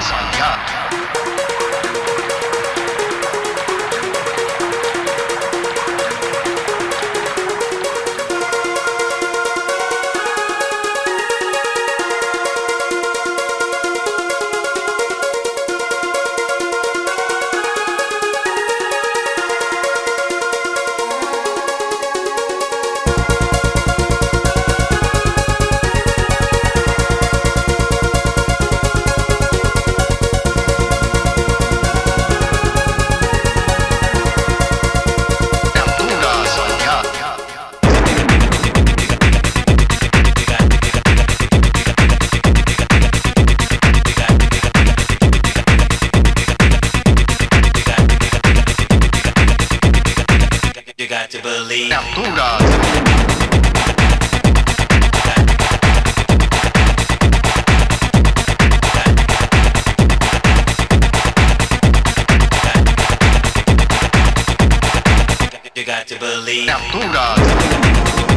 House Young. Believe. Got to believe. Captura. You got to Captura.